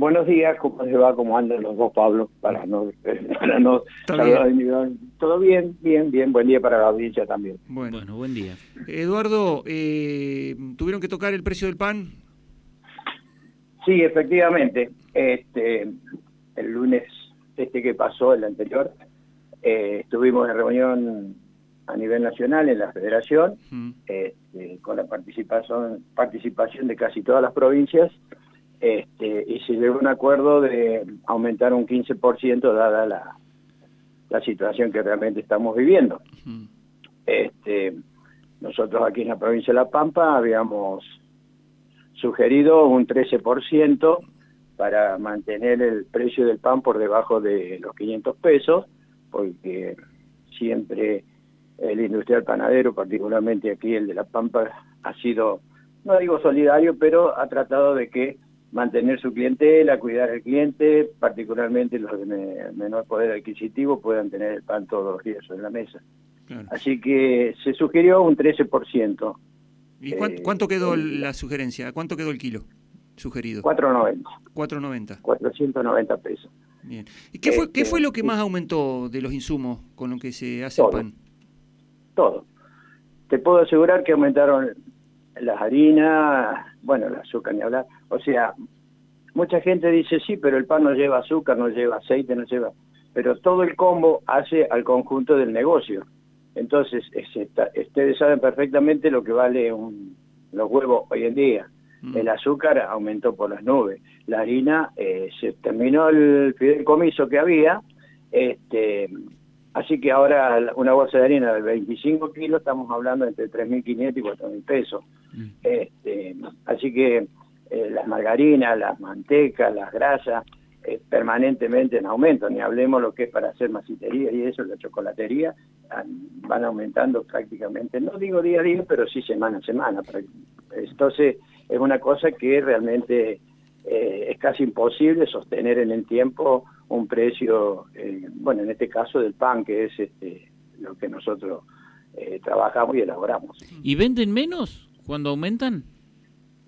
Buenos días, ¿cómo se va? ¿Cómo andan los dos, Pablo? Para no, para no Todo bien, bien, bien. Buen día para la audiencia también. Bueno, buen día. Eduardo, eh, ¿tuvieron que tocar el precio del pan? Sí, efectivamente. Este, el lunes este que pasó, el anterior, eh, estuvimos en reunión a nivel nacional en la federación, este, con la participación, participación de casi todas las provincias, este, y se llegó a un acuerdo de aumentar un 15% dada la, la situación que realmente estamos viviendo. este, nosotros aquí en la provincia de La Pampa habíamos sugerido un 13% para mantener el precio del pan por debajo de los 500 pesos, porque siempre el industrial panadero, particularmente aquí el de La Pampa, ha sido, no digo solidario, pero ha tratado de que mantener su clientela, cuidar al cliente, particularmente los de menor poder adquisitivo puedan tener el pan todos los días en la mesa. Así que se sugirió un 13%. ¿Y cuánto, quedó la sugerencia? ¿Cuánto quedó el kilo sugerido? 4.90. 4.90. 490 pesos. Bien. ¿Y qué fue, qué fue lo que este, más aumentó de los insumos con lo que se hace el pan? Todo. Te puedo asegurar que aumentaron las harinas, bueno, el azúcar ni hablar. O sea, mucha gente dice, sí, pero el pan no lleva azúcar, no lleva aceite, no lleva... Pero todo el combo hace al conjunto del negocio. Entonces, ustedes saben perfectamente lo que vale un, los huevos hoy en día. Mm. El azúcar aumentó por las nubes. La harina, eh, se terminó el fideicomiso que había, este, así que ahora una bolsa de harina de 25 kilos estamos hablando entre 3.500 y 4.000 pesos. Mm. Este, así que eh, las margarinas, las mantecas, las grasas, eh, permanentemente en aumento, ni hablemos lo que es para hacer masitería y eso, la chocolatería, van aumentando prácticamente, no digo día a día, pero sí semana a semana. Entonces es una cosa que realmente eh, es casi imposible sostener en el tiempo un precio, bueno, en este caso del pan, que es este, lo que nosotros trabajamos y elaboramos. ¿Y venden menos? cuando aumentan?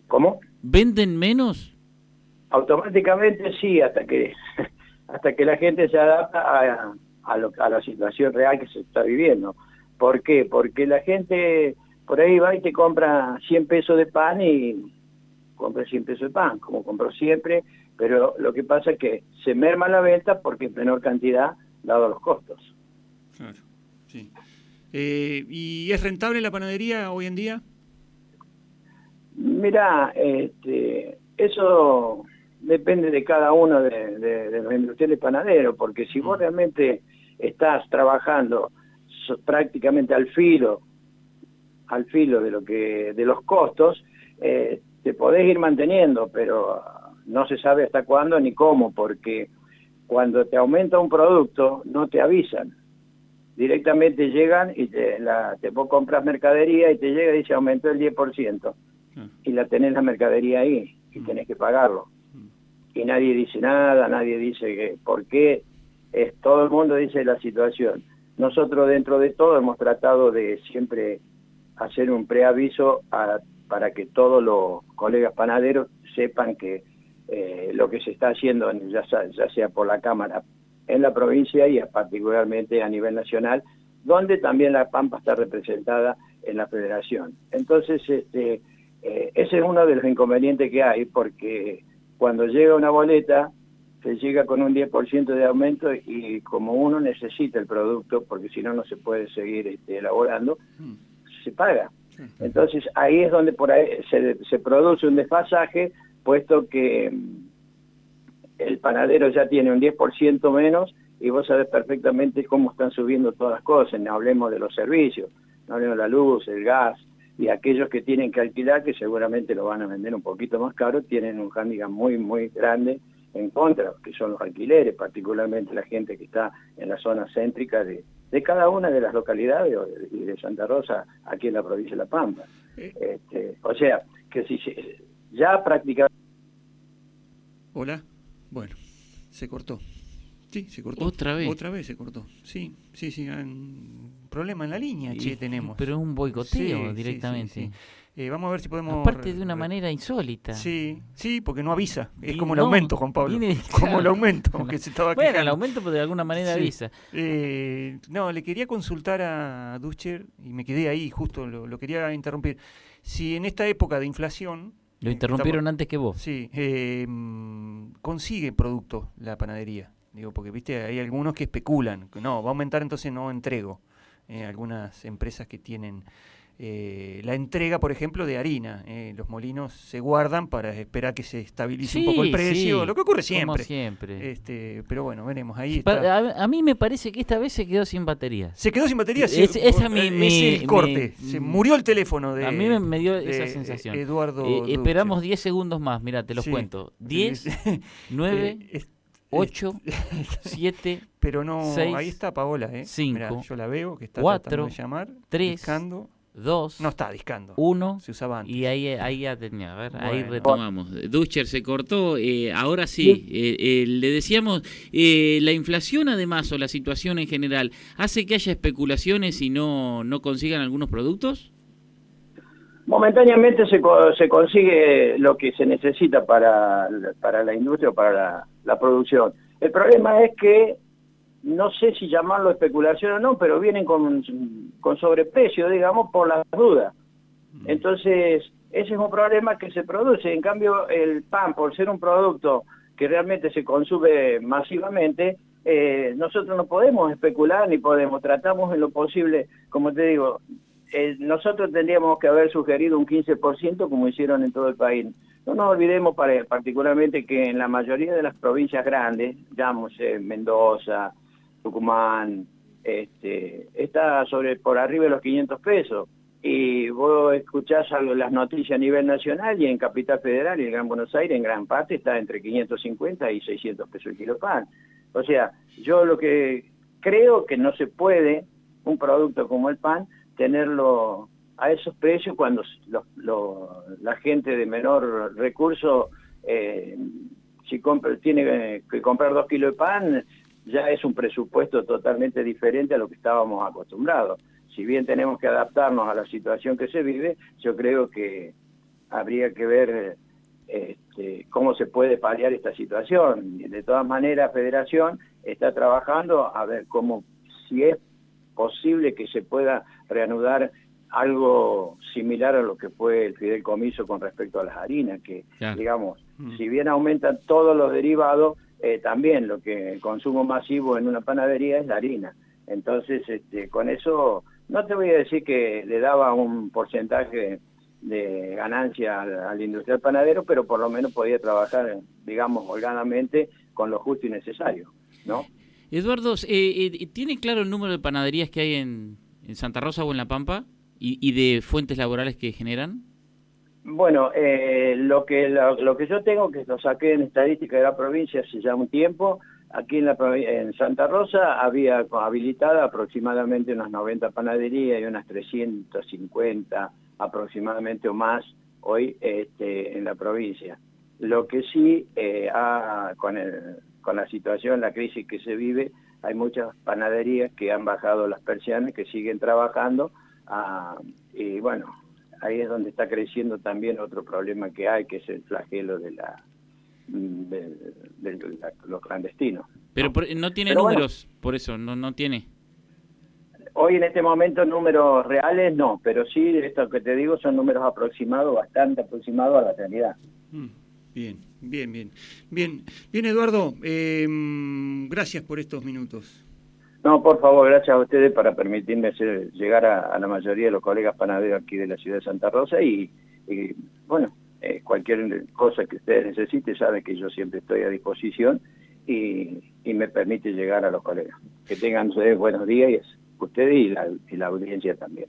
¿Cómo? ¿Venden menos? Automáticamente sí, hasta que hasta que la gente se adapta a, a, a la situación real que se está viviendo. ¿Por qué? Porque la gente por ahí va y te compra 100 pesos de pan y compra 100 pesos de pan, como compró siempre, pero lo que pasa es que se merma la venta porque es menor cantidad dado los costos. Claro, sí. Eh, ¿Y es rentable la panadería hoy en día? Mira, este, eso depende de cada uno de, los industriales panaderos, porque si vos mm. realmente estás trabajando prácticamente al filo, al filo de lo que, de los costos, eh, te podés ir manteniendo, pero no se sabe hasta cuándo ni cómo, porque cuando te aumenta un producto no te avisan. Directamente llegan y te, la, te vos compras mercadería y te llega y dice aumentó el 10% y la tenés la mercadería ahí y mm. tenés que pagarlo. Mm. Y nadie dice nada, nadie dice que, por qué, es, todo el mundo dice la situación. Nosotros dentro de todo hemos tratado de siempre hacer un preaviso para que todos los colegas panaderos sepan que eh, lo que se está haciendo, ya, ya sea por la Cámara en la provincia y particularmente a nivel nacional, donde también la Pampa está representada en la federación. Entonces, este, eh, ese es uno de los inconvenientes que hay, porque cuando llega una boleta, se llega con un 10% de aumento y como uno necesita el producto, porque si no, no se puede seguir este, elaborando, mm. se paga. Entonces ahí es donde por ahí se, se produce un desfasaje, puesto que mm, el panadero ya tiene un 10% menos y vos sabés perfectamente cómo están subiendo todas las cosas, no hablemos de los servicios, no hablemos de la luz, el gas, y aquellos que tienen que alquilar, que seguramente lo van a vender un poquito más caro, tienen un hándicap muy, muy grande en contra, que son los alquileres, particularmente la gente que está en la zona céntrica de, de cada una de las localidades y de Santa Rosa, aquí en la provincia de La Pampa. Este, o sea, que si ya prácticamente... Hola, bueno, se cortó. Sí, se cortó. ¿Otra vez? Otra vez se cortó. Sí, sí, sí. Un problema en la línea, che, tenemos. Pero es un boicoteo directamente. Eh, vamos a ver si podemos... Aparte de una manera insólita. Sí, sí, porque no avisa. Es Y como el aumento, Juan Pablo. viene- Como el aumento, que se estaba Bueno, el aumento pero de alguna manera Sí. avisa. Eh, no, le quería consultar a Duscher, y me quedé ahí, justo lo, lo quería interrumpir. Si en esta época de inflación... Lo interrumpieron antes que vos. Sí, eh, consigue producto la panadería. Digo, porque viste, hay algunos que especulan. que No, va a aumentar, entonces no entrego. Eh, algunas empresas que tienen eh, la entrega, por ejemplo, de harina. eh, los molinos se guardan para esperar que se estabilice un poco el precio, sí, lo que ocurre como siempre. siempre. Este, pero bueno, veremos. Ahí está. a, a mí me parece que esta vez se quedó sin baterías. Se quedó sin batería. sí, Es- esa mi- ese mi- el corte. mi- se murió el teléfono de. a mí me, dio de, esa sensación. Eduardo. Eh, esperamos 10 segundos más, mira, te los cuento. 10, Eh, 9, es- 8, 7, Pero no, Seis, ahí está Paola, ¿eh? cinco, Mirá, yo la veo que está cuatro, tratando de llamar, tres, discando. 2, No está discando. 1 Se usaba antes. y ahí, ahí ya tenía. A ver, ahí retomamos. Duscher se cortó, eh, ahora sí. eh, eh, le decíamos, eh, la inflación además o la situación en general, ¿hace que haya especulaciones y no, no consigan algunos productos? Momentáneamente se, co- se consigue lo que se necesita para, para la industria o para la, la producción. El problema es que, no sé si llamarlo especulación o no, pero vienen con, con sobreprecio, digamos, por las dudas. Entonces, ese es un problema que se produce. En cambio, el pan, por ser un producto que realmente se consume masivamente, eh, nosotros no podemos especular ni podemos. Tratamos en lo posible, como te digo, eh, nosotros tendríamos que haber sugerido un 15% como hicieron en todo el país. No nos olvidemos para- particularmente que en la mayoría de las provincias grandes, llámose Mendoza, Tucumán, este, está sobre por arriba de los 500 pesos. Y vos escuchás las noticias a nivel nacional y en Capital Federal y en Gran Buenos Aires en gran parte está entre 550 y 600 pesos el kilo pan. O sea, yo lo que creo que no se puede, un producto como el pan, tenerlo a esos precios cuando la gente de menor recurso, eh, si compra, tiene que comprar dos kilos de pan, ya es un presupuesto totalmente diferente a lo que estábamos acostumbrados. Si bien tenemos que adaptarnos a la situación que se vive, yo creo que habría que ver este, cómo se puede paliar esta situación. De todas maneras, Federación está trabajando a ver cómo, si es posible que se pueda reanudar algo similar a lo que fue el fideicomiso con respecto a las harinas, que digamos, Mm. si bien aumentan todos los derivados, eh, también lo que consumo masivo en una panadería es la harina. Entonces, este, con eso, no te voy a decir que le daba un porcentaje de ganancia al, al industrial panadero, pero por lo menos podía trabajar, digamos, holgadamente con lo justo y necesario, ¿no? Eduardo, eh, eh, ¿tiene claro el número de panaderías que hay en, Santa Rosa o en La Pampa y de fuentes laborales que generan? Bueno, eh, lo que lo, que yo tengo, que lo saqué en estadística de la provincia hace ya un tiempo, aquí en, la, en Santa Rosa había habilitada aproximadamente unas 90 panaderías y unas 350 aproximadamente o más hoy este, en la provincia. Lo que sí, eh, ha- con, el- con la situación, la crisis que se vive, hay muchas panaderías que han bajado las persianas, que siguen trabajando, ah, y bueno, ahí es donde está creciendo también otro problema que hay, que es el flagelo de la de, de la- los clandestinos. Pero ¿no? por- no tiene Pero bueno. números, por eso, no, no tiene. Hoy en este momento números reales no, pero sí, esto que te digo son números aproximados, bastante aproximados a la realidad. Mm, Bien, bien, bien. Bien, bien Eduardo, eh, mm, gracias por estos minutos. No, por favor, gracias a ustedes para permitirme llegar a, la mayoría de los colegas panaderos aquí de la ciudad de Santa Rosa y, bueno, eh, cualquier cosa que ustedes necesiten, saben que yo siempre estoy a disposición y, y me permite llegar a los colegas. Que tengan ustedes buenos días, ustedes y la audiencia también.